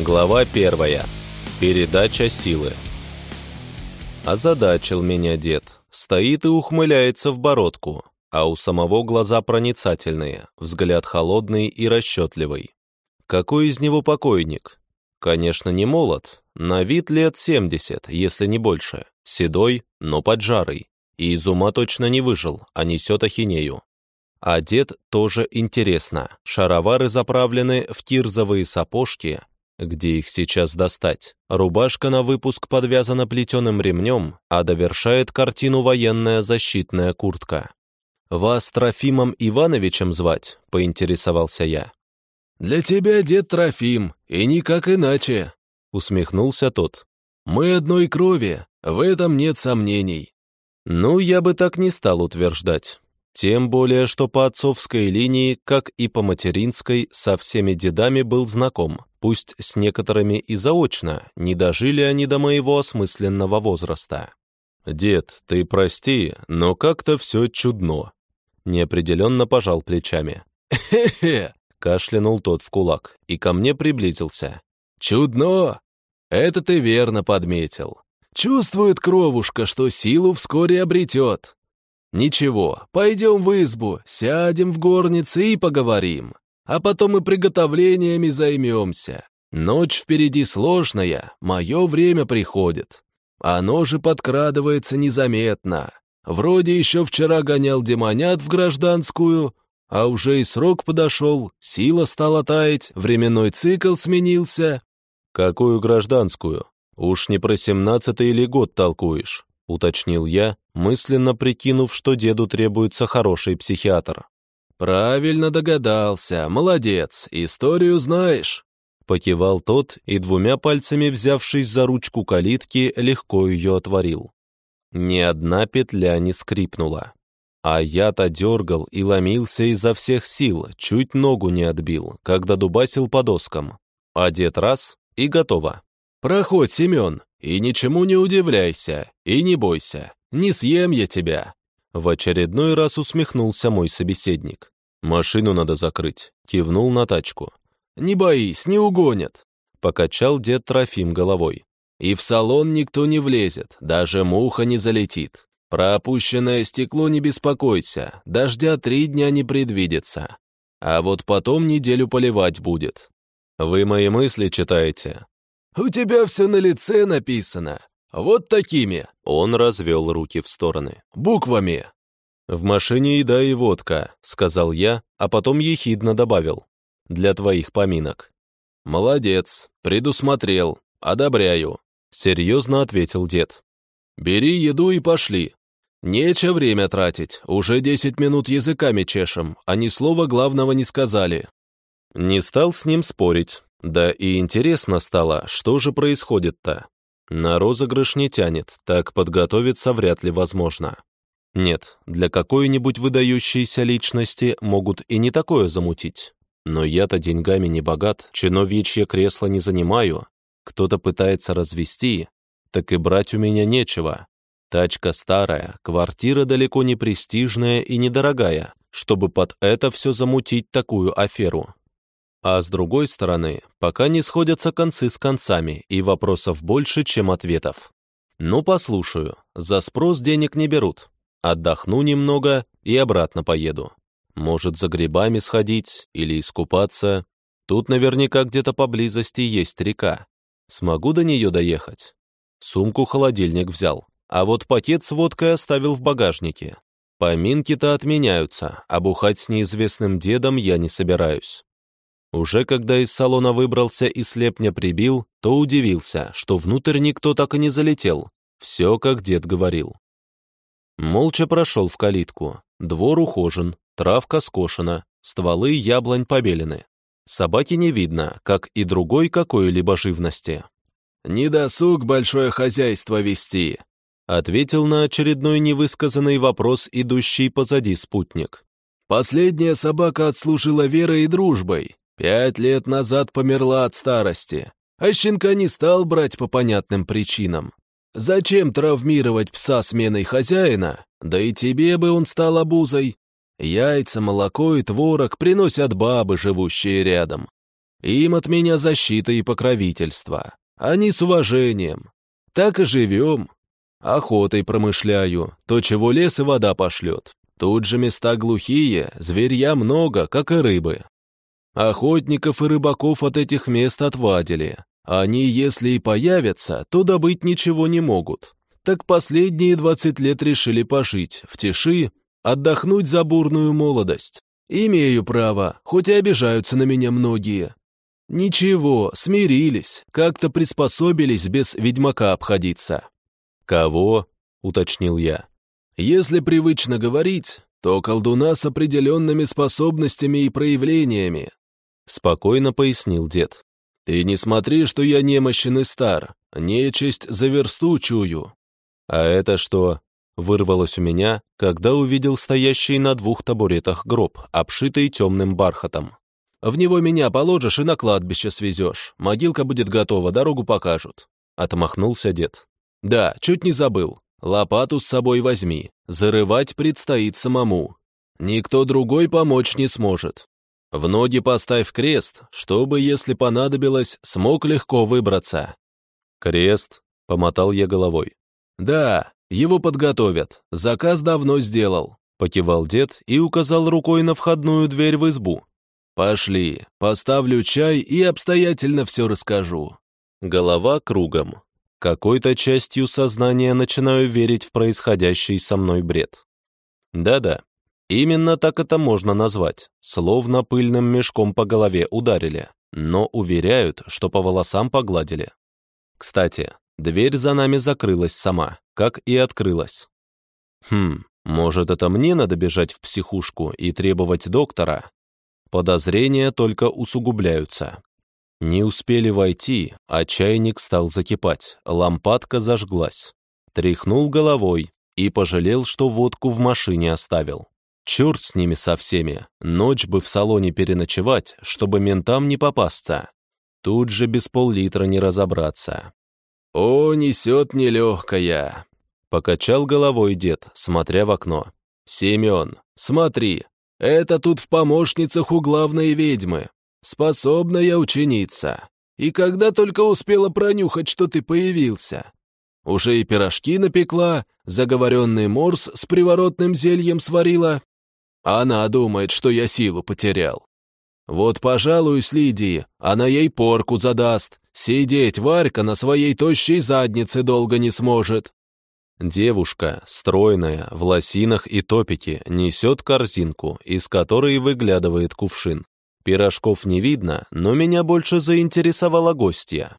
Глава первая. Передача силы. Озадачил меня дед. Стоит и ухмыляется в бородку, а у самого глаза проницательные, взгляд холодный и расчетливый. Какой из него покойник? Конечно, не молод, на вид лет 70, если не больше, седой, но поджарый, и из ума точно не выжил, а несет ахинею. Одет тоже интересно, шаровары заправлены в кирзовые сапожки, где их сейчас достать? Рубашка на выпуск подвязана плетеным ремнем, а довершает картину военная защитная куртка. «Вас Трофимом Ивановичем звать?» — поинтересовался я. «Для тебя дед Трофим, и никак иначе», — усмехнулся тот. «Мы одной крови, в этом нет сомнений». «Ну, я бы так не стал утверждать. Тем более, что по отцовской линии, как и по материнской, со всеми дедами был знаком, пусть с некоторыми и заочно, не дожили они до моего осмысленного возраста. «Дед, ты прости, но как-то все чудно», — неопределенно пожал плечами. «Хе-хе!» — кашлянул тот в кулак и ко мне приблизился. «Чудно! Это ты верно подметил. Чувствует кровушка, что силу вскоре обретет. «Ничего, пойдем в избу, сядем в горнице и поговорим, а потом и приготовлениями займемся. Ночь впереди сложная, мое время приходит. Оно же подкрадывается незаметно. Вроде еще вчера гонял демонят в гражданскую, а уже и срок подошел, сила стала таять, временной цикл сменился». «Какую гражданскую? Уж не про семнадцатый или год толкуешь?» — уточнил я, мысленно прикинув, что деду требуется хороший психиатр. «Правильно догадался, молодец, историю знаешь», — покивал тот и двумя пальцами, взявшись за ручку калитки, легко ее отворил. Ни одна петля не скрипнула. А я-то дергал и ломился изо всех сил, чуть ногу не отбил, когда дубасил по доскам. Дед раз — и готово. «Проходь, Семен, и ничему не удивляйся, и не бойся, не съем я тебя!» В очередной раз усмехнулся мой собеседник. «Машину надо закрыть», — кивнул на тачку. «Не боись, не угонят», — покачал дед Трофим головой. «И в салон никто не влезет, даже муха не залетит. Про опущенное стекло не беспокойся, дождя три дня не предвидится. А вот потом неделю поливать будет». «Вы мои мысли читаете?» «У тебя все на лице написано. Вот такими». Он развел руки в стороны. «Буквами». «В машине еда и водка», — сказал я, а потом ехидно добавил. «Для твоих поминок». «Молодец, предусмотрел, одобряю», — серьезно ответил дед. «Бери еду и пошли. Нече время тратить, уже десять минут языками чешем, а ни слова главного не сказали». Не стал с ним спорить, да и интересно стало, что же происходит-то. На розыгрыш не тянет, так подготовиться вряд ли возможно. Нет, для какой-нибудь выдающейся личности могут и не такое замутить. Но я-то деньгами не богат, чиновьичье кресло не занимаю. Кто-то пытается развести, так и брать у меня нечего. Тачка старая, квартира далеко не престижная и недорогая, чтобы под это все замутить такую аферу. А с другой стороны, пока не сходятся концы с концами, и вопросов больше, чем ответов. Ну, послушаю, за спрос денег не берут. Отдохну немного и обратно поеду. Может, за грибами сходить или искупаться. Тут наверняка где-то поблизости есть река. Смогу до нее доехать. Сумку-холодильник взял, а вот пакет с водкой оставил в багажнике. Поминки-то отменяются, а бухать с неизвестным дедом я не собираюсь. Уже когда из салона выбрался и слепня прибил, то удивился, что внутрь никто так и не залетел. Все, как дед говорил. Молча прошел в калитку. Двор ухожен, травка скошена, стволы яблонь побелены. Собаки не видно, как и другой какой-либо живности. «Не досуг большое хозяйство вести», ответил на очередной невысказанный вопрос идущий позади спутник. «Последняя собака отслужила верой и дружбой, Пять лет назад померла от старости, а щенка не стал брать по понятным причинам. Зачем травмировать пса сменой хозяина? Да и тебе бы он стал обузой. Яйца, молоко и творог приносят бабы, живущие рядом. Им от меня защита и покровительство. Они с уважением. Так и живем. Охотой промышляю. То, чего лес и вода пошлет. Тут же места глухие, зверья много, как и рыбы. Охотников и рыбаков от этих мест отвадили. Они, если и появятся, то добыть ничего не могут. Так последние двадцать лет решили пожить, в тиши, отдохнуть за бурную молодость. Имею право, хоть и обижаются на меня многие. Ничего, смирились, как-то приспособились без ведьмака обходиться. «Кого?» — уточнил я. «Если привычно говорить, то колдуна с определенными способностями и проявлениями», — спокойно пояснил дед. «Ты не смотри, что я немощен и стар, нечисть за версту чую». «А это что?» — вырвалось у меня, когда увидел стоящий на двух табуретах гроб, обшитый темным бархатом. В него меня положишь и на кладбище свезешь. Могилка будет готова, дорогу покажут». Отмахнулся дед. «Да, чуть не забыл. Лопату с собой возьми. Зарывать предстоит самому. Никто другой помочь не сможет. В ноги поставь крест, чтобы, если понадобилось, смог легко выбраться». «Крест?» — помотал я головой. «Да, его подготовят. Заказ давно сделал», — покивал дед и указал рукой на входную дверь в избу. «Пошли, поставлю чай и обстоятельно все расскажу». Голова кругом. Какой-то частью сознания начинаю верить в происходящий со мной бред. Да-да, именно так это можно назвать, словно пыльным мешком по голове ударили, но уверяют, что по волосам погладили. Кстати, дверь за нами закрылась сама, как и открылась. Хм, может, это мне надо бежать в психушку и требовать доктора, Подозрения только усугубляются. Не успели войти, а чайник стал закипать, лампадка зажглась. Тряхнул головой и пожалел, что водку в машине оставил. Черт с ними со всеми, ночь бы в салоне переночевать, чтобы ментам не попасться. Тут же без пол-литра не разобраться. «О, несет нелегкая!» — покачал головой дед, смотря в окно. «Семен, смотри, это тут в помощницах у главной ведьмы. Способная ученица. И когда только успела пронюхать, что ты появился. Уже и пирожки напекла, заговоренный морс с приворотным зельем сварила. Она думает, что я силу потерял. Вот, пожалуй, с Лидией, она ей порку задаст. Сидеть Варька на своей тощей заднице долго не сможет. Девушка, стройная, в лосинах и топике, несет корзинку, из которой выглядывает кувшин. Пирожков не видно, но меня больше заинтересовала гостья.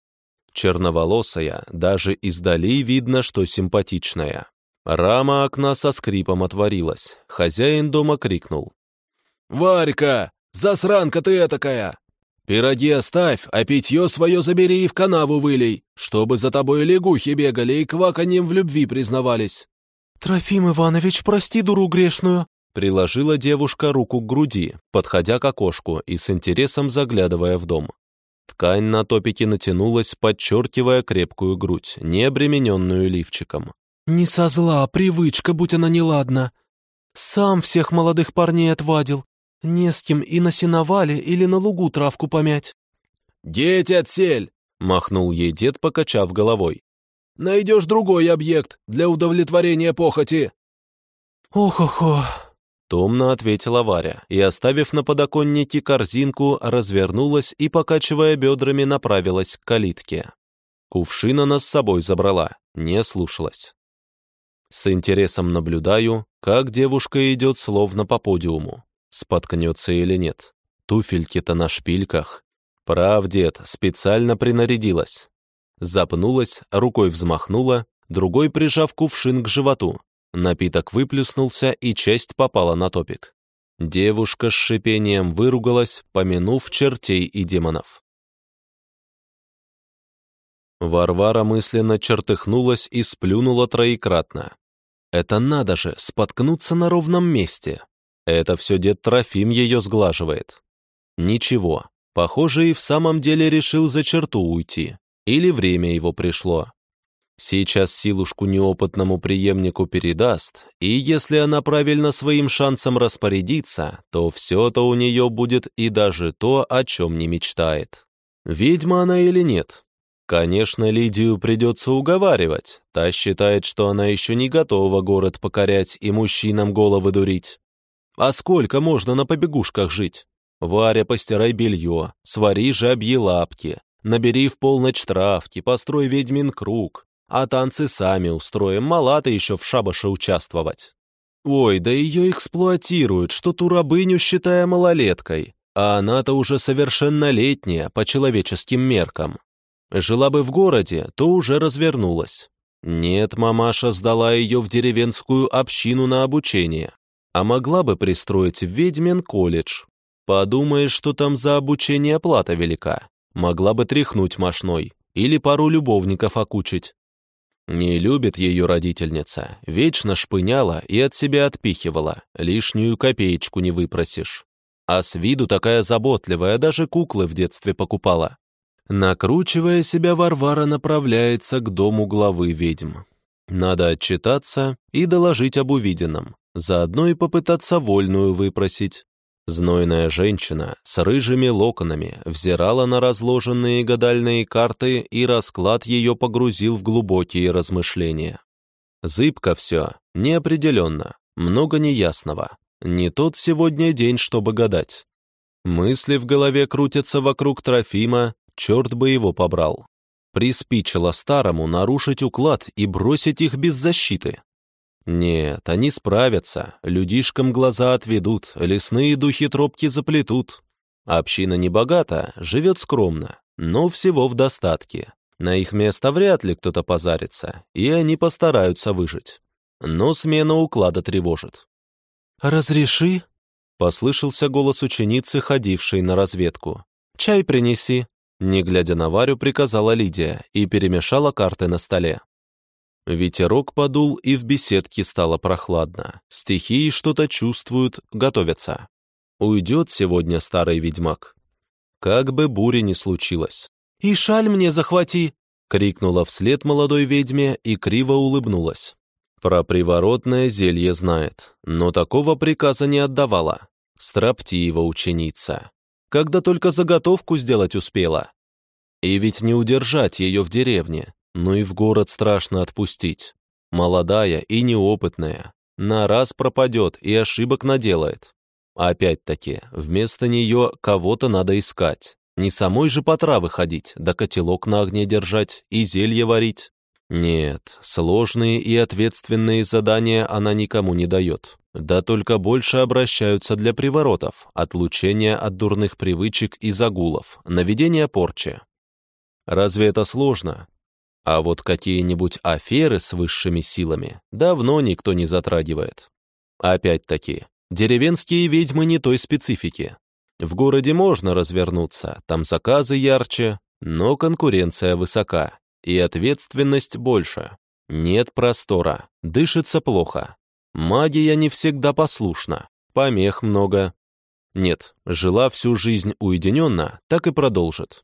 Черноволосая, даже издали видно, что симпатичная. Рама окна со скрипом отворилась. Хозяин дома крикнул. «Варька, засранка ты этакая! Пироги оставь, а питье свое забери и в канаву вылей, чтобы за тобой лягухи бегали и кваканьем в любви признавались». «Трофим Иванович, прости дуру грешную», приложила девушка руку к груди, подходя к окошку и с интересом заглядывая в дом. Ткань на топике натянулась, подчеркивая крепкую грудь, не обремененную лифчиком. «Не со зла, привычка, будь она неладна. Сам всех молодых парней отвадил, не с кем и на сеновале или на лугу травку помять. «Дети отсель!» — махнул ей дед, покачав головой. «Найдешь другой объект для удовлетворения похоти!» «Ох-охо!» — томно ответила Варя, и, оставив на подоконнике корзинку, развернулась и, покачивая бедрами, направилась к калитке. Кувшин она с собой забрала, не слушалась. С интересом наблюдаю, как девушка идет словно по подиуму. Споткнется или нет. Туфельки-то на шпильках. Прав, дед, специально принарядилась. Запнулась, рукой взмахнула, другой прижав кувшин к животу. Напиток выплюснулся, и часть попала на топик. Девушка с шипением выругалась, помянув чертей и демонов. Варвара мысленно чертыхнулась и сплюнула троекратно. Это надо же, споткнуться на ровном месте. Это все дед Трофим ее сглаживает. Ничего, похоже, и в самом деле решил за черту уйти. Или время его пришло. Сейчас силушку неопытному преемнику передаст, и если она правильно своим шансом распорядится, то все-то у нее будет и даже то, о чем не мечтает. Ведьма она или нет? Конечно, Лидию придется уговаривать. Та считает, что она еще не готова город покорять и мужчинам головы дурить. А сколько можно на побегушках жить? Варя, постирай белье, свари жабьи лапки, набери в полночь травки, построй ведьмин круг, а танцы сами устроим, мала ты еще в шабаше участвовать. Ой, да ее эксплуатируют, что ту рабыню считая малолеткой, а она-то уже совершеннолетняя по человеческим меркам. Жила бы в городе, то уже развернулась. Нет, мамаша сдала ее в деревенскую общину на обучение, а могла бы пристроить в ведьмин колледж. Подумаешь, что там за обучение плата велика. Могла бы тряхнуть мошной или пару любовников окучить. Не любит ее родительница, вечно шпыняла и от себя отпихивала, лишнюю копеечку не выпросишь. А с виду такая заботливая, даже куклы в детстве покупала. Накручивая себя, Варвара направляется к дому главы ведьм. Надо отчитаться и доложить об увиденном, заодно и попытаться вольную выпросить. Знойная женщина с рыжими локонами взирала на разложенные гадальные карты, и расклад ее погрузил в глубокие размышления. Зыбко все, неопределенно, много неясного. Не тот сегодня день, чтобы гадать. Мысли в голове крутятся вокруг Трофима, черт бы его побрал. Приспичило старому нарушить уклад и бросить их без защиты. Нет, они справятся, людишкам глаза отведут, лесные духи-тропки заплетут. Община не богата, живет скромно, но всего в достатке. На их место вряд ли кто-то позарится, и они постараются выжить. Но смена уклада тревожит. «Разреши?» — послышался голос ученицы, ходившей на разведку. «Чай принеси», — не глядя на Варю, приказала Лидия и перемешала карты на столе. Ветерок подул, и в беседке стало прохладно. Стихии что-то чувствуют, готовятся. Уйдет сегодня старый ведьмак. Как бы бури не случилось. «И шаль мне захвати!» — крикнула вслед молодой ведьме и криво улыбнулась. Про приворотное зелье знает, но такого приказа не отдавала. Строптива ученица. Когда только заготовку сделать успела. И ведь не удержать ее в деревне, но и в город страшно отпустить. Молодая и неопытная. На раз пропадет и ошибок наделает. Опять-таки, вместо нее кого-то надо искать. Не самой же по травы ходить, да котелок на огне держать и зелье варить. Нет, сложные и ответственные задания она никому не дает. Да только больше обращаются для приворотов, отлучения от дурных привычек и загулов, наведения порчи. Разве это сложно? А вот какие-нибудь аферы с высшими силами давно никто не затрагивает. Опять-таки, деревенские ведьмы не той специфики. В городе можно развернуться, там заказы ярче, но конкуренция высока, и ответственность больше. Нет простора, дышится плохо. Магия не всегда послушна, помех много. Нет, жила всю жизнь уединенно, так и продолжит.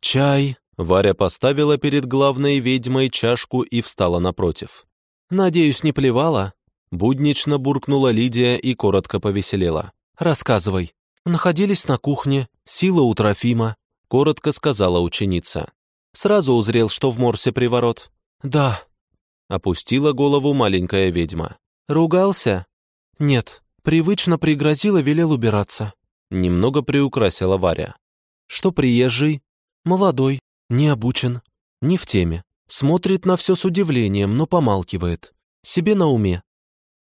«Чай», Варя поставила перед главной ведьмой чашку и встала напротив. «Надеюсь, не плевала?» Буднично буркнула Лидия и коротко повеселела. «Рассказывай. Находились на кухне, сила у Трофима», коротко сказала ученица. «Сразу узрел, что в Морсе приворот?» «Да», опустила голову маленькая ведьма. «Ругался?» «Нет, привычно пригрозила, велел убираться». Немного приукрасила Варя. «Что приезжий?» «Молодой, не обучен, не в теме. Смотрит на все с удивлением, но помалкивает. Себе на уме.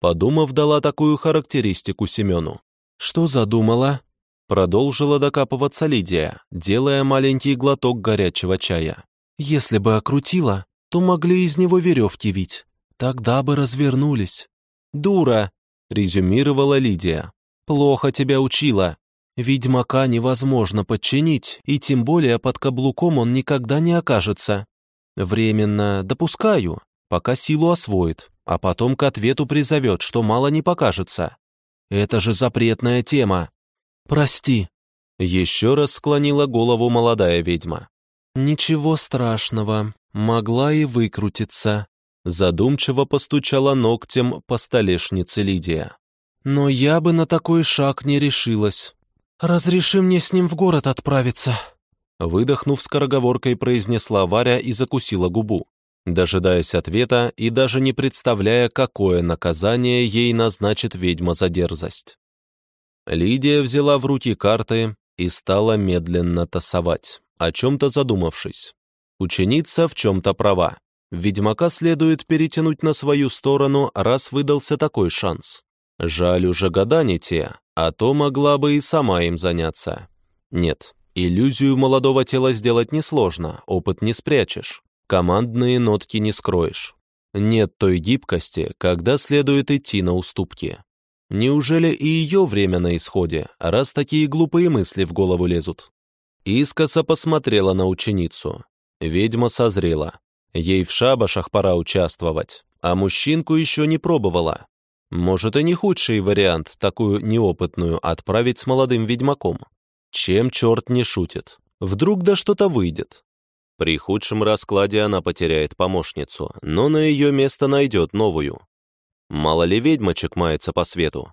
Подумав, дала такую характеристику Семену. «Что задумала?» Продолжила докапываться Лидия, делая маленький глоток горячего чая. «Если бы окрутила, то могли из него веревки вить. Тогда бы развернулись». «Дура!» — резюмировала Лидия. «Плохо тебя учила. Ведьмака невозможно подчинить, и тем более под каблуком он никогда не окажется. Временно допускаю, пока силу освоит, а потом к ответу призовет, что мало не покажется. Это же запретная тема. Прости. Еще раз склонила голову молодая ведьма. Ничего страшного. могла и выкрутиться. Задумчиво постучала ногтем по столешнице Лидия. Но я бы на такой шаг не решилась. «Разреши мне с ним в город отправиться», Выдохнув скороговоркой, произнесла Варя и закусила губу, дожидаясь ответа и даже не представляя, какое наказание ей назначит ведьма за дерзость. Лидия взяла в руки карты и стала медленно тасовать, о чем-то задумавшись. Ученица в чем-то права. Ведьмака следует перетянуть на свою сторону, раз выдался такой шанс. Жаль уже года не те, а то могла бы и сама им заняться. Нет, Иллюзию молодого тела сделать несложно, опыт не спрячешь, командные нотки не скроешь. Нет той гибкости, когда следует идти на уступки. Неужели и ее время на исходе, раз такие глупые мысли в голову лезут? Искоса посмотрела на ученицу. Ведьма созрела. Ей в шабашах пора участвовать, а мужчинку еще не пробовала. Может, и не худший вариант такую неопытную отправить с молодым ведьмаком. Чем черт не шутит? Вдруг да что-то выйдет. При худшем раскладе она потеряет помощницу, но на ее место найдет новую. Мало ли ведьмочек мается по свету.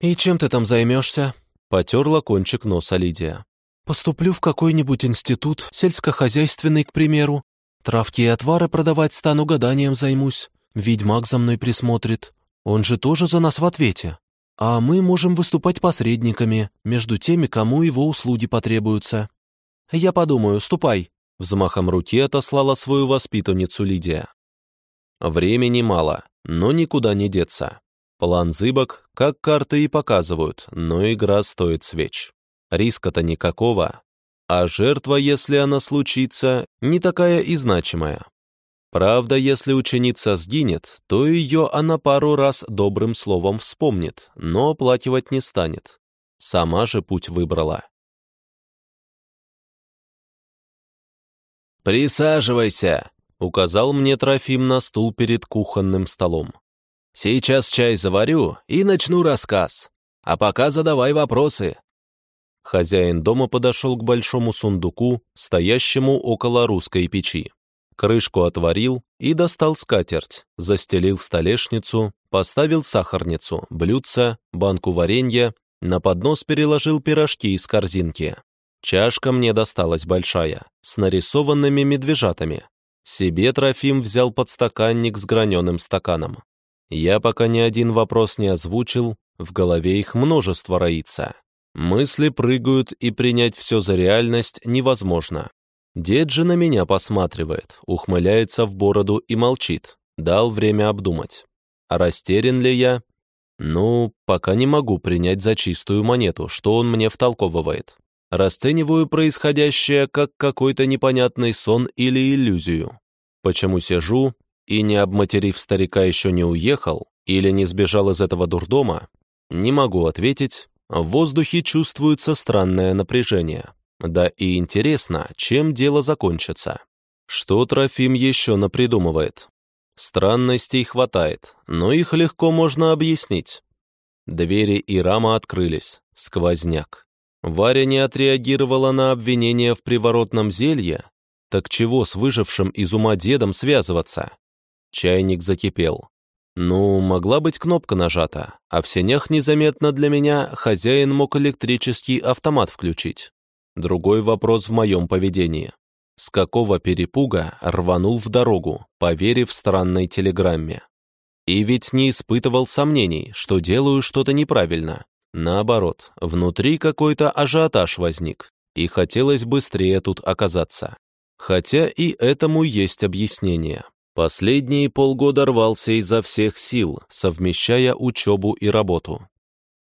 «И чем ты там займешься?» — потерла кончик носа Лидия. «Поступлю в какой-нибудь институт, сельскохозяйственный, к примеру. Травки и отвары продавать стану, гаданием займусь. Ведьмак за мной присмотрит. Он же тоже за нас в ответе а мы можем выступать посредниками между теми, кому его услуги потребуются. Я подумаю, ступай. Взмахом руки отослала свою воспитанницу Лидия. Времени мало, но никуда не деться. План зыбок, как карты и показывают, но игра стоит свеч. Риска-то никакого, а жертва, если она случится, не такая и значимая. Правда, если ученица сгинет, то ее она пару раз добрым словом вспомнит, но оплакивать не станет. Сама же путь выбрала. «Присаживайся», — указал мне Трофим на стул перед кухонным столом. «Сейчас чай заварю и начну рассказ. А пока задавай вопросы». Хозяин дома подошел к большому сундуку, стоящему около русской печи. Крышку отворил и достал скатерть, застелил столешницу, поставил сахарницу, блюдце, банку варенья, на поднос переложил пирожки из корзинки. Чашка мне досталась большая, с нарисованными медвежатами. Себе Трофим взял подстаканник с граненым стаканом. Я пока ни один вопрос не озвучил, в голове их множество роится. Мысли прыгают, и принять все за реальность невозможно. Дед же на меня посматривает, ухмыляется в бороду и молчит. Дал время обдумать. А растерян ли я? Ну, пока не могу принять за чистую монету, что он мне втолковывает. Расцениваю происходящее как какой-то непонятный сон или иллюзию. Почему сижу и, не обматерив старика, еще не уехал или не сбежал из этого дурдома, не могу ответить. В воздухе чувствуется странное напряжение. Да и интересно, чем дело закончится. Что Трофим еще напридумывает? Странностей хватает, но их легко можно объяснить. Двери и рама открылись. Сквозняк. Варя не отреагировала на обвинение в приворотном зелье. Так чего с выжившим из ума дедом связываться? Чайник закипел. Ну, могла быть кнопка нажата, а в сенях незаметно для меня хозяин мог электрический автомат включить. Другой вопрос в моем поведении. С какого перепуга рванул в дорогу, поверив странной телеграмме? И ведь не испытывал сомнений, что делаю что-то неправильно. Наоборот, внутри какой-то ажиотаж возник, и хотелось быстрее тут оказаться. Хотя и этому есть объяснение. Последние полгода рвался изо всех сил, совмещая учебу и работу.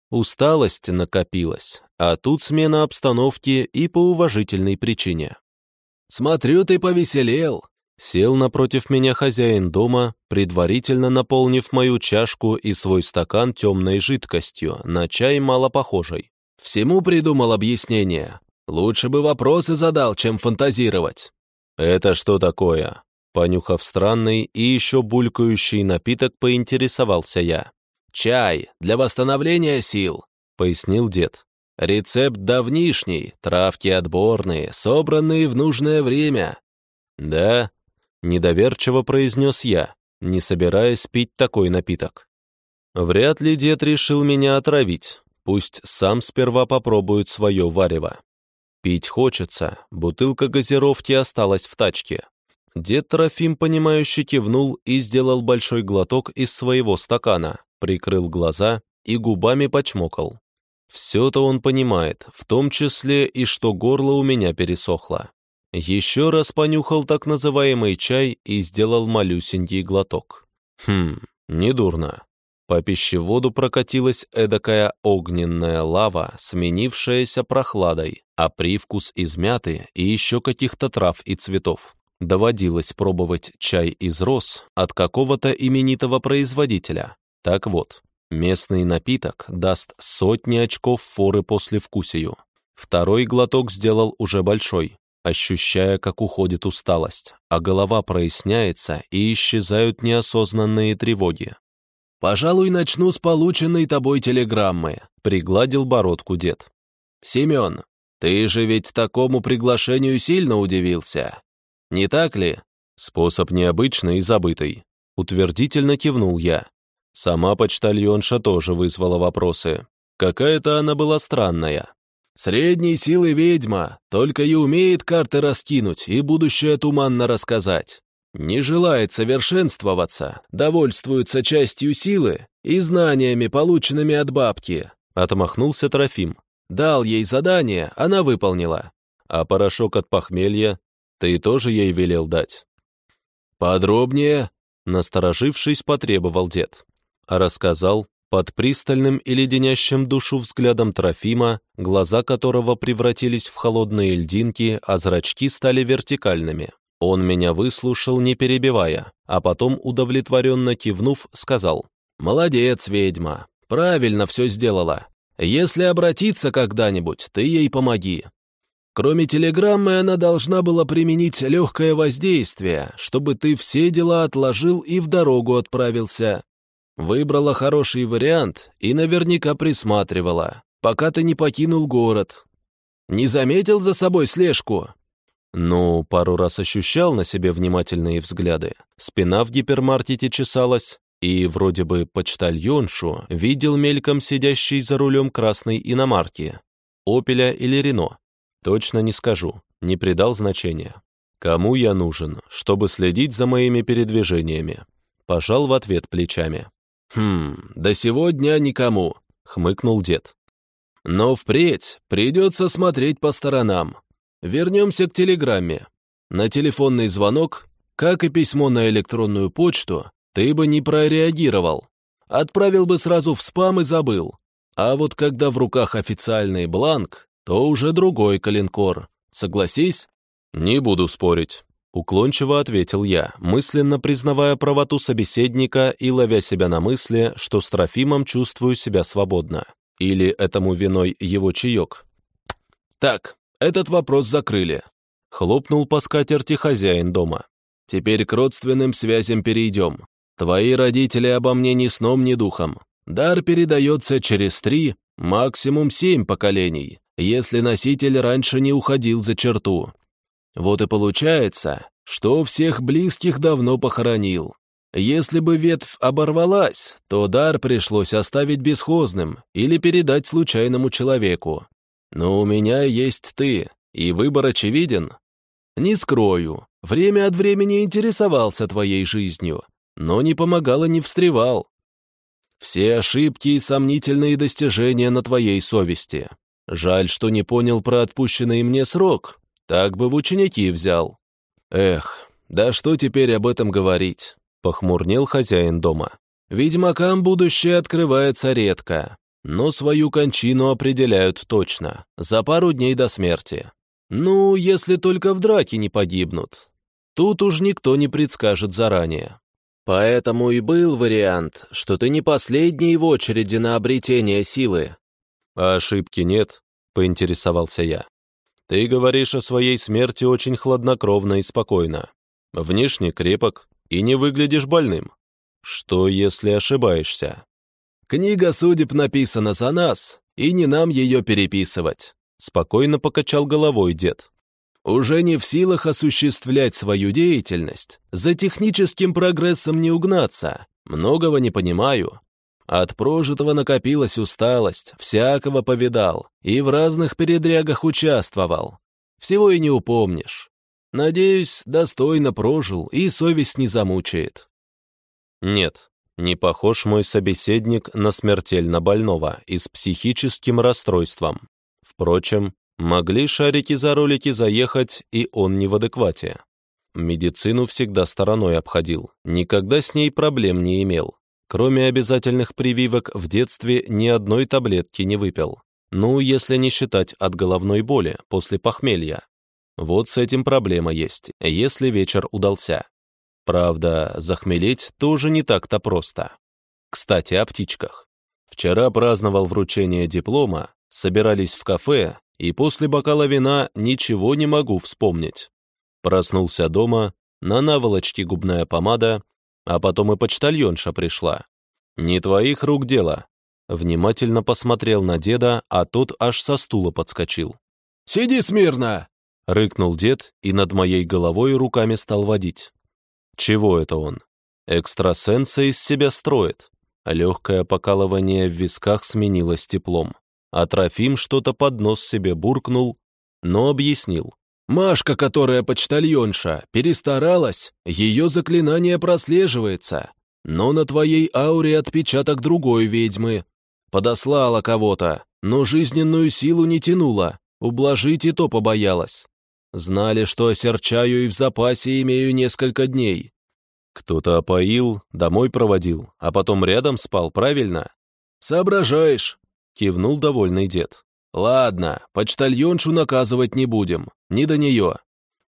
Усталость накопилась, а тут смена обстановки и по уважительной причине. «Смотрю, ты повеселел!» Сел напротив меня хозяин дома, предварительно наполнив мою чашку и свой стакан темной жидкостью, на чай мало похожей. «Всему придумал объяснение. Лучше бы вопросы задал, чем фантазировать». «Это что такое?» Понюхав странный и еще булькающий напиток, поинтересовался я. «Чай для восстановления сил», — пояснил дед. «Рецепт давнишний, травки отборные, собранные в нужное время». «Да? Недоверчиво произнес я, не собираясь пить такой напиток. Вряд ли дед решил меня отравить, пусть сам сперва попробует свое варево. Пить хочется, бутылка газировки осталась в тачке. Дед Трофим, понимающе кивнул и сделал большой глоток из своего стакана, прикрыл глаза и губами почмокал. Все-то он понимает, в том числе и что горло у меня пересохло. Еще раз понюхал так называемый чай и сделал малюсенький глоток. Хм, недурно. По пищеводу прокатилась эдакая огненная лава, сменившаяся прохладой, а привкус из мяты и еще каких-то трав и цветов. Доводилось пробовать чай из роз от какого-то именитого производителя. Так вот, местный напиток даст сотни очков форы после вкусию. Второй глоток сделал уже большой, ощущая, как уходит усталость, а голова проясняется и исчезают неосознанные тревоги. «Пожалуй, начну с полученной тобой телеграммы», — пригладил бородку дед. «Семен, ты же ведь такому приглашению сильно удивился. Не так ли?» «Способ необычный и забытый», — утвердительно кивнул я. Сама почтальонша тоже вызвала вопросы. Какая-то она была странная. Средней силы ведьма, только и умеет карты раскинуть и будущее туманно рассказать. Не желает совершенствоваться, довольствуется частью силы и знаниями, полученными от бабки. Отмахнулся Трофим. Дал ей задание, она выполнила. А порошок от похмелья ты тоже ей велел дать. Подробнее, насторожившись, потребовал дед. Рассказал, под пристальным и леденящим душу взглядом Трофима, глаза которого превратились в холодные льдинки, а зрачки стали вертикальными. Он меня выслушал, не перебивая, а потом, удовлетворенно кивнув, сказал, «Молодец, ведьма, правильно все сделала. Если обратиться когда-нибудь, ты ей помоги. Кроме телеграммы, она должна была применить легкое воздействие, чтобы ты все дела отложил и в дорогу отправился. Выбрала хороший вариант и наверняка присматривала, пока ты не покинул город. Не заметил за собой слежку? Ну, пару раз ощущал на себе внимательные взгляды. Спина в гипермаркете чесалась, и вроде бы почтальоншу видел мельком сидящий за рулем красной иномарки. Опеля или Рено. Точно не скажу, не придал значения. Кому я нужен, чтобы следить за моими передвижениями? Пожал в ответ плечами. «Хм, до сегодня никому», — хмыкнул дед. «Но впредь придется смотреть по сторонам. Вернемся к телеграмме. На телефонный звонок, как и письмо на электронную почту, ты бы не прореагировал. Отправил бы сразу в спам и забыл. А вот когда в руках официальный бланк, то уже другой калинкор. Согласись? Не буду спорить. Уклончиво ответил я, мысленно признавая правоту собеседника и ловя себя на мысли, что с Трофимом чувствую себя свободно. Или этому виной его чаек. Так, этот вопрос закрыли. Хлопнул по скатерти хозяин дома. Теперь к родственным связям перейдем. Твои родители обо мне ни сном, ни духом. Дар передается через три, максимум семь поколений, если носитель раньше не уходил за черту. Вот и получается, что всех близких давно похоронил. Если бы ветвь оборвалась, то дар пришлось оставить бесхозным или передать случайному человеку. Но у меня есть ты, и выбор очевиден. Не скрою, время от времени интересовался твоей жизнью, но не помогал и не встревал. Все ошибки и сомнительные достижения на твоей совести. Жаль, что не понял про отпущенный мне срок, так бы в ученики взял. Эх, да что теперь об этом говорить? Похмурнел хозяин дома. Ведьмакам будущее открывается редко но свою кончину определяют точно, за пару дней до смерти. Ну, если только в драке не погибнут. Тут уж никто не предскажет заранее. Поэтому и был вариант, что ты не последний в очереди на обретение силы. А ошибки нет, поинтересовался я. Ты говоришь о своей смерти очень хладнокровно и спокойно. Внешне крепок и не выглядишь больным. Что, если ошибаешься? Книга судеб написана за нас, и не нам ее переписывать», — спокойно покачал головой дед. уже не в силах осуществлять свою деятельность, за техническим прогрессом не угнаться, многого не понимаю. От прожитого накопилась усталость, всякого повидал и в разных передрягах участвовал. Всего и не упомнишь. Надеюсь, достойно прожил и совесть не замучает. Нет, не похож мой собеседник на смертельно больного и с психическим расстройством. Впрочем, Могли шарики за ролики заехать, и он не в адеквате. Медицину всегда стороной обходил, никогда с ней проблем не имел. Кроме обязательных прививок, в детстве ни одной таблетки не выпил. Ну, если не считать от головной боли после похмелья. Вот с этим проблема есть, если вечер удался. Правда, захмелеть тоже не так-то просто. Кстати, о птичках. Вчера праздновал вручение диплома, собирались в кафе, и после бокала вина ничего не могу вспомнить. Проснулся дома, на наволочке губная помада, а потом и почтальонша пришла. «Не твоих рук дело». Внимательно посмотрел на деда, а тот аж со стула подскочил. «Сиди смирно!» — рыкнул дед и над моей головой руками стал водить. «Чего это он? Экстрасенса из себя строит». Легкое покалывание в висках сменилось теплом а Трофим что-то под нос себе буркнул, но объяснил. «Машка, которая почтальонша, перестаралась, ее заклинание прослеживается, но на твоей ауре отпечаток другой ведьмы. Подослала кого-то, но жизненную силу не тянула, ублажить и то побоялась. Знали, что осерчаю и в запасе имею несколько дней. Кто-то опоил, домой проводил, а потом рядом спал, правильно? Соображаешь, Кивнул довольный дед. «Ладно, почтальоншу наказывать не будем, не до нее.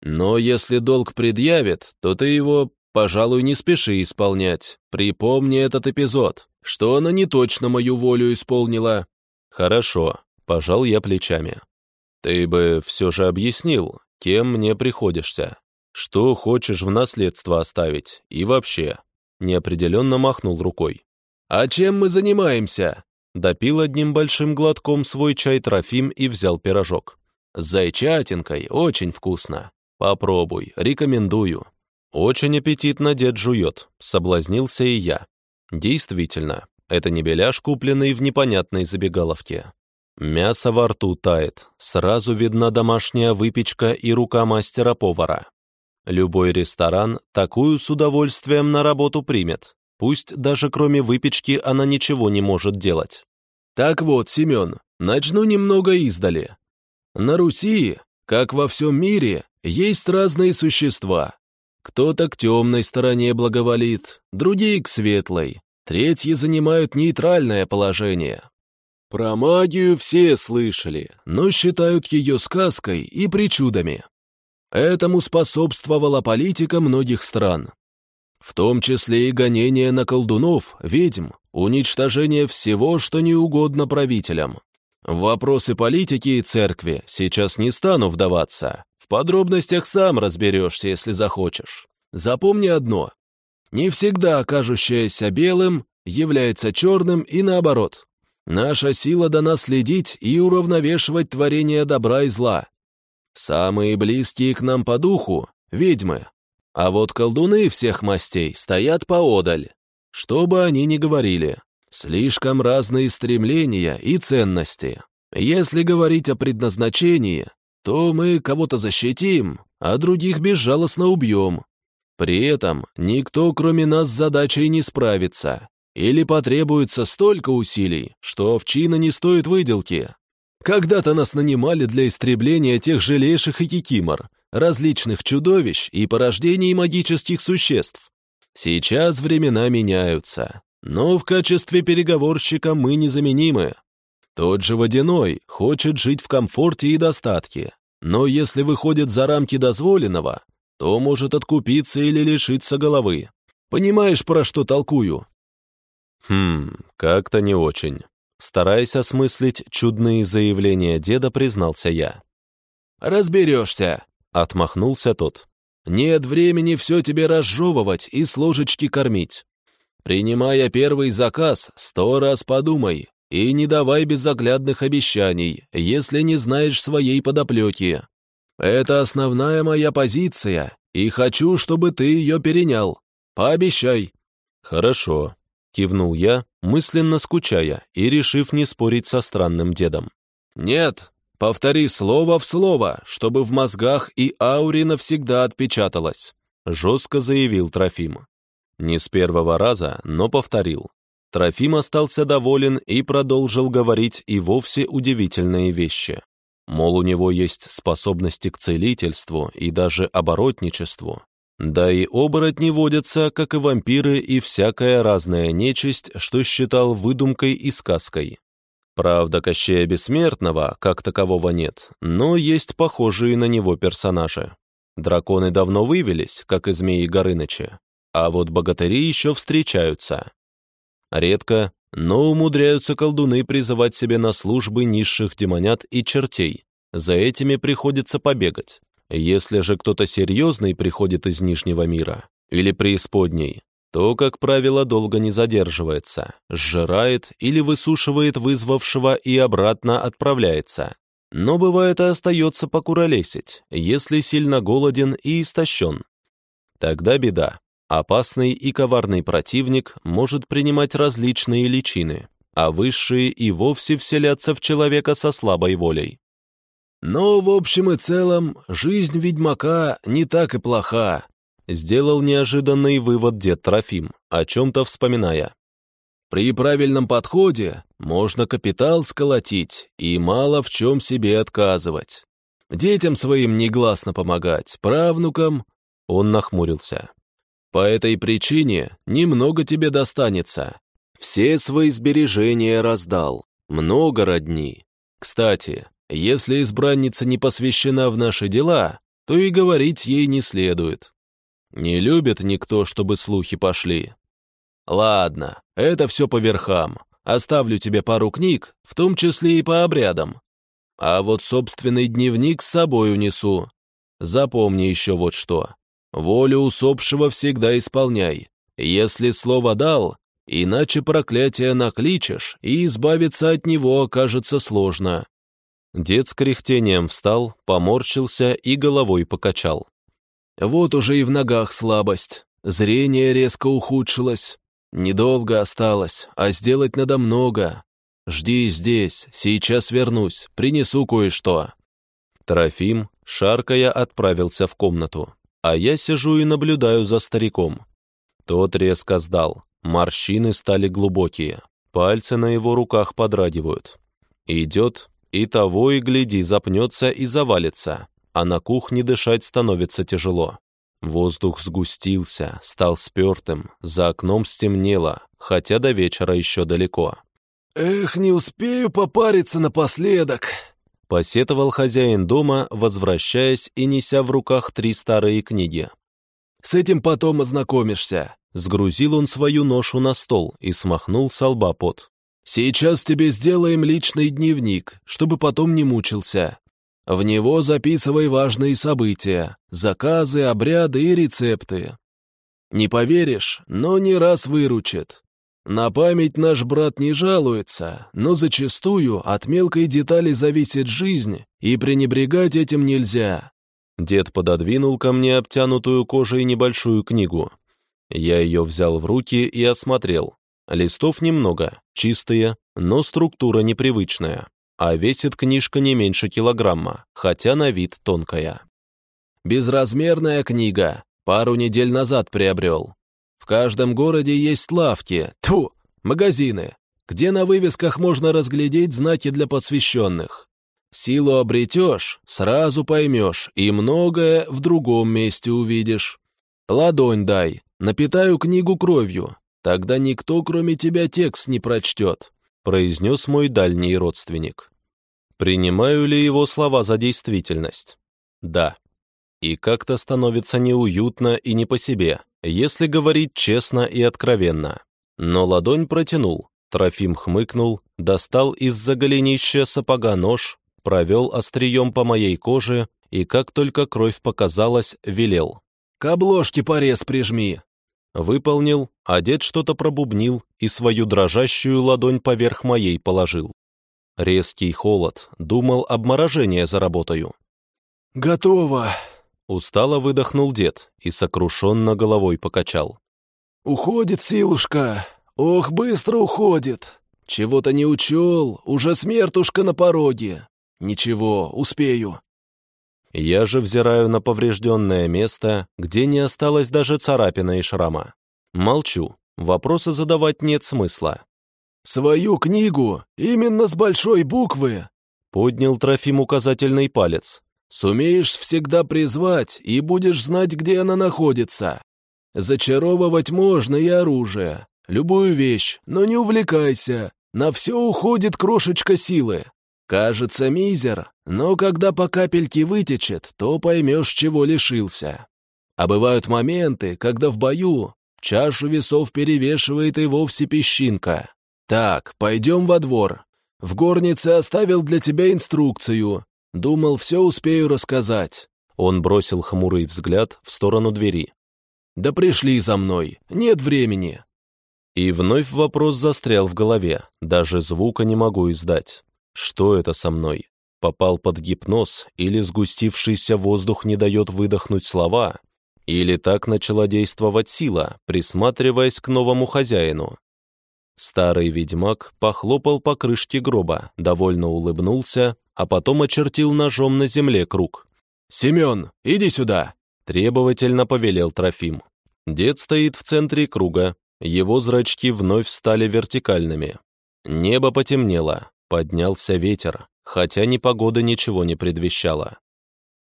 Но если долг предъявит, то ты его, пожалуй, не спеши исполнять. Припомни этот эпизод, что она не точно мою волю исполнила». «Хорошо», — пожал я плечами. «Ты бы все же объяснил, кем мне приходишься, что хочешь в наследство оставить и вообще». Неопределенно махнул рукой. «А чем мы занимаемся?» Допил одним большим глотком свой чай Трофим и взял пирожок. С зайчатинкой, очень вкусно. Попробуй, рекомендую. Очень аппетитно дед жует, соблазнился и я. Действительно, это не беляш, купленный в непонятной забегаловке. Мясо во рту тает, сразу видна домашняя выпечка и рука мастера-повара. Любой ресторан такую с удовольствием на работу примет, Пусть даже кроме выпечки она ничего не может делать. Так вот, Семен, начну немного издали. На Руси, как во всем мире, есть разные существа. Кто-то к темной стороне благоволит, другие к светлой, третьи занимают нейтральное положение. Про магию все слышали, но считают ее сказкой и причудами. Этому способствовала политика многих стран. В том числе и гонение на колдунов, ведьм, уничтожение всего, что не угодно правителям. В вопросы политики и церкви сейчас не стану вдаваться. В подробностях сам разберешься, если захочешь. Запомни одно. Не всегда кажущееся белым является черным и наоборот. Наша сила дана следить и уравновешивать творение добра и зла. Самые близкие к нам по духу — ведьмы, а вот колдуны всех мастей стоят поодаль. Что бы они ни говорили, слишком разные стремления и ценности. Если говорить о предназначении, то мы кого-то защитим, а других безжалостно убьем. При этом никто, кроме нас, с задачей не справится. Или потребуется столько усилий, что овчина не стоит выделки. Когда-то нас нанимали для истребления тех же леших и кикимор, различных чудовищ и порождений магических существ. Сейчас времена меняются, но в качестве переговорщика мы незаменимы. Тот же Водяной хочет жить в комфорте и достатке, но если выходит за рамки дозволенного, то может откупиться или лишиться головы. Понимаешь, про что толкую? Хм, как-то не очень. Стараясь осмыслить чудные заявления деда, признался я. «Разберешься», Отмахнулся тот. «Нет времени все тебе разжевывать и с ложечки кормить. Принимая первый заказ, сто раз подумай и не давай безоглядных обещаний, если не знаешь своей подоплеки. Это основная моя позиция, и хочу, чтобы ты ее перенял. Пообещай». «Хорошо», — кивнул я, мысленно скучая и решив не спорить со странным дедом. «Нет, повтори слово в слово, чтобы в мозгах и ауре навсегда отпечаталось», — жестко заявил Трофим. Не с первого раза, но повторил. Трофим остался доволен и продолжил говорить и вовсе удивительные вещи. Мол, у него есть способности к целительству и даже оборотничеству. Да и оборотни водятся, как и вампиры и всякая разная нечисть, что считал выдумкой и сказкой. Правда, Кощея Бессмертного, как такового нет, но есть похожие на него персонажи. Драконы давно вывелись, как и змеи Горыныча, а вот богатыри еще встречаются. Редко, но умудряются колдуны призывать себе на службы низших демонят и чертей. За этими приходится побегать. Если же кто-то серьезный приходит из Нижнего мира или преисподней, то, как правило, долго не задерживается, сжирает или высушивает вызвавшего и обратно отправляется. Но бывает и остается покуролесить, если сильно голоден и истощен. Тогда беда. Опасный и коварный противник может принимать различные личины, а высшие и вовсе вселяться в человека со слабой волей. Но, в общем и целом, жизнь ведьмака не так и плоха, сделал неожиданный вывод дед Трофим, о чем-то вспоминая. При правильном подходе можно капитал сколотить и мало в чем себе отказывать. Детям своим негласно помогать, правнукам... Он нахмурился. По этой причине немного тебе достанется. Все свои сбережения раздал. Много родни. Кстати, если избранница не посвящена в наши дела, то и говорить ей не следует. Не любит никто, чтобы слухи пошли. Ладно, это все по верхам. Оставлю тебе пару книг, в том числе и по обрядам. А вот собственный дневник с собой унесу. Запомни еще вот что. Волю усопшего всегда исполняй. Если слово дал, иначе проклятие накличешь, и избавиться от него окажется сложно». Дед с кряхтением встал, поморщился и головой покачал. «Вот уже и в ногах слабость. Зрение резко ухудшилось. Недолго осталось, а сделать надо много. Жди здесь, сейчас вернусь, принесу кое-что». Трофим, шаркая, отправился в комнату а я сижу и наблюдаю за стариком. Тот резко сдал, морщины стали глубокие, пальцы на его руках подрагивают. Идет, и того и гляди запнется и завалится, а на кухне дышать становится тяжело. Воздух сгустился, стал спертым, за окном стемнело, хотя до вечера еще далеко. «Эх, не успею попариться напоследок!» Посетовал хозяин дома, возвращаясь и неся в руках три старые книги. «С этим потом ознакомишься». Сгрузил он свою ношу на стол и смахнул с лба пот. «Сейчас тебе сделаем личный дневник, чтобы потом не мучился. В него записывай важные события, заказы, обряды и рецепты. Не поверишь, но не раз выручит. На память наш брат не жалуется, но зачастую от мелкой детали зависит жизнь, и пренебрегать этим нельзя». Дед пододвинул ко мне обтянутую кожей небольшую книгу. Я ее взял в руки и осмотрел. Листов немного, чистые, но структура непривычная, а весит книжка не меньше килограмма, хотя на вид тонкая. «Безразмерная книга. Пару недель назад приобрел. В каждом городе есть лавки, тьфу, магазины, где на вывесках можно разглядеть знаки для посвященных. Силу обретешь, сразу поймешь, и многое в другом месте увидишь. Ладонь дай, напитаю книгу кровью, тогда никто, кроме тебя, текст не прочтет», произнес мой дальний родственник. Принимаю ли его слова за действительность? Да. И как-то становится неуютно и не по себе если говорить честно и откровенно. Но ладонь протянул, Трофим хмыкнул, достал из-за голенища сапога нож, провел острием по моей коже и, как только кровь показалась, велел. «К обложке порез прижми!» Выполнил, а дед что-то пробубнил и свою дрожащую ладонь поверх моей положил. Резкий холод, думал, обморожение заработаю. готово!» Устало выдохнул дед и сокрушенно головой покачал. «Уходит, силушка! Ох, быстро уходит! Чего-то не учел, уже смертушка на пороге! Ничего, успею!» Я же взираю на поврежденное место, где не осталось даже царапина и шрама. Молчу, вопросы задавать нет смысла. «Свою книгу, именно с большой буквы!» Поднял Трофим указательный палец. Сумеешь всегда призвать и будешь знать, где она находится. Зачаровывать можно и оружие, любую вещь, но не увлекайся. На все уходит крошечка силы. Кажется, мизер, но когда по капельке вытечет, то поймешь, чего лишился. А бывают моменты, когда в бою чашу весов перевешивает и вовсе песчинка. Так, пойдем во двор. В горнице оставил для тебя инструкцию. Думал, все успею рассказать». Он бросил хмурый взгляд в сторону двери. «Да пришли за мной, нет времени». И вновь вопрос застрял в голове, даже звука не могу издать. Что это со мной? Попал под гипноз, или сгустившийся воздух не дает выдохнуть слова? Или так начала действовать сила, присматриваясь к новому хозяину? Старый ведьмак похлопал по крышке гроба, довольно улыбнулся, а потом очертил ножом на земле круг. «Семен, иди сюда!» — требовательно повелел Трофим. Дед стоит в центре круга, его зрачки вновь стали вертикальными. Небо потемнело, поднялся ветер, хотя непогода ничего не предвещала.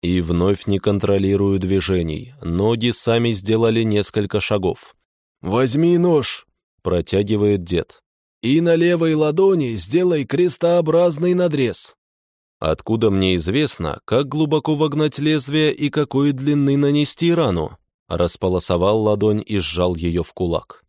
И вновь не контролирую движений, ноги сами сделали несколько шагов. «Возьми нож!» Протягивает дед. «И на левой ладони сделай крестообразный надрез». Откуда мне известно, как глубоко вогнать лезвие и какой длины нанести рану? Располосовал ладонь и сжал ее в кулак.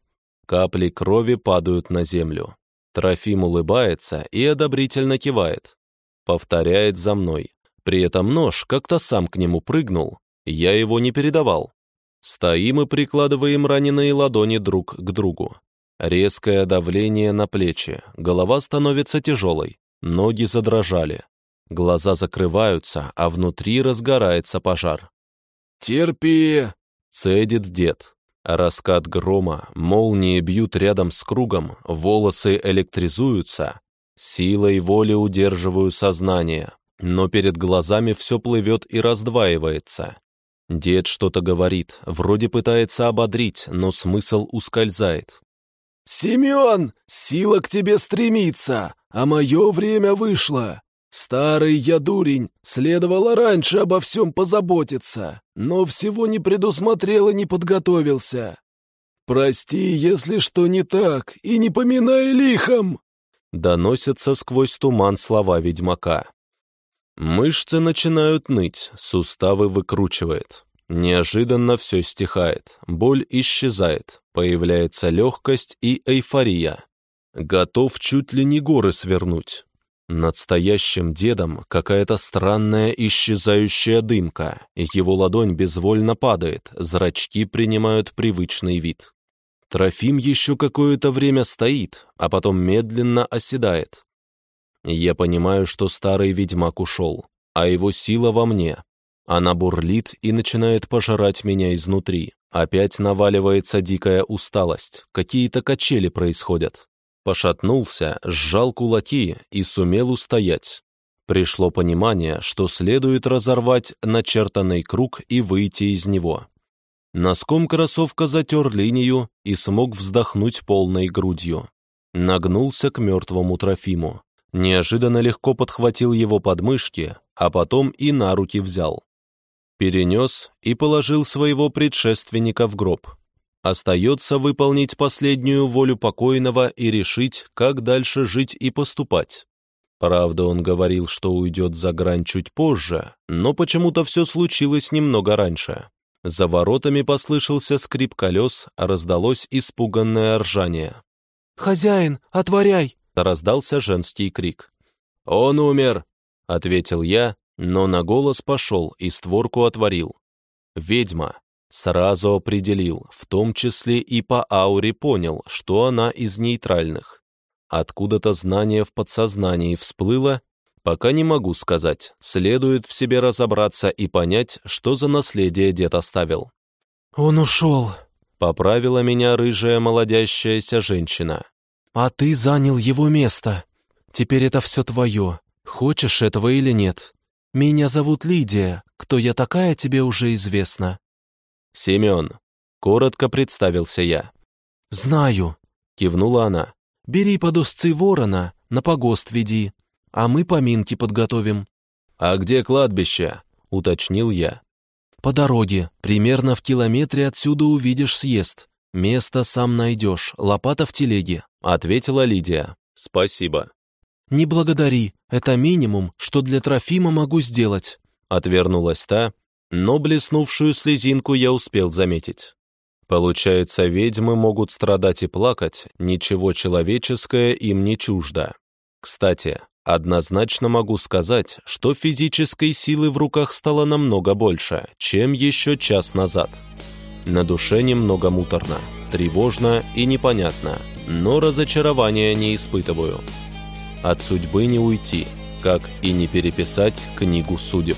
Капли крови падают на землю. Трофим улыбается и одобрительно кивает. Повторяет за мной. При этом нож как-то сам к нему прыгнул. Я его не передавал. Стоим и прикладываем раненые ладони друг к другу. Резкое давление на плечи, голова становится тяжелой, ноги задрожали. Глаза закрываются, а внутри разгорается пожар. «Терпи!» — цедит дед. Раскат грома, молнии бьют рядом с кругом, волосы электризуются. Силой воли удерживаю сознание, но перед глазами все плывет и раздваивается. Дед что-то говорит, вроде пытается ободрить, но смысл ускользает. «Семен, сила к тебе стремится, а мое время вышло. Старый я дурень, следовало раньше обо всем позаботиться, но всего не предусмотрел и не подготовился. Прости, если что не так, и не поминай лихом!» Доносятся сквозь туман слова ведьмака. Мышцы начинают ныть, суставы выкручивает. Неожиданно все стихает, боль исчезает, появляется легкость и эйфория. Готов чуть ли не горы свернуть. Над стоящим дедом какая-то странная исчезающая дымка, его ладонь безвольно падает, зрачки принимают привычный вид. Трофим еще какое-то время стоит, а потом медленно оседает. Я понимаю, что старый ведьмак ушел, а его сила во мне, она бурлит и начинает пожирать меня изнутри. Опять наваливается дикая усталость, какие-то качели происходят. Пошатнулся, сжал кулаки и сумел устоять. Пришло понимание, что следует разорвать начертанный круг и выйти из него. Носком кроссовка затер линию и смог вздохнуть полной грудью. Нагнулся к мертвому Трофиму. Неожиданно легко подхватил его подмышки, а потом и на руки взял перенес и положил своего предшественника в гроб. Остается выполнить последнюю волю покойного и решить, как дальше жить и поступать. Правда, он говорил, что уйдет за грань чуть позже, но почему-то все случилось немного раньше. За воротами послышался скрип колес, а раздалось испуганное ржание. «Хозяин, отворяй!» — раздался женский крик. «Он умер!» — ответил я но на голос пошел и створку отворил. Ведьма. Сразу определил, в том числе и по ауре понял, что она из нейтральных. Откуда-то знание в подсознании всплыло, Пока не могу сказать. Следует в себе разобраться и понять, что за наследие дед оставил. «Он ушел», — поправила меня рыжая молодящаяся женщина. «А ты занял его место. Теперь это все твое. Хочешь этого или нет? Меня зовут Лидия. Кто я такая, тебе уже известно». «Семен», — коротко представился я. «Знаю», — кивнула она. «Бери под узцы ворона, на погост веди, а мы поминки подготовим». «А где кладбище?» — уточнил я. «По дороге, примерно в километре отсюда увидишь съезд. Место сам найдешь, лопата в телеге», — ответила Лидия. «Спасибо». «Не благодари, это минимум, что для Трофима могу сделать», — отвернулась та, но блеснувшую слезинку я успел заметить. Получается, ведьмы могут страдать и плакать, ничего человеческое им не чуждо. Кстати, однозначно могу сказать, что физической силы в руках стало намного больше, чем еще час назад. На душе немного муторно, тревожно и непонятно, но разочарования не испытываю. От судьбы не уйти, как и не переписать книгу судеб.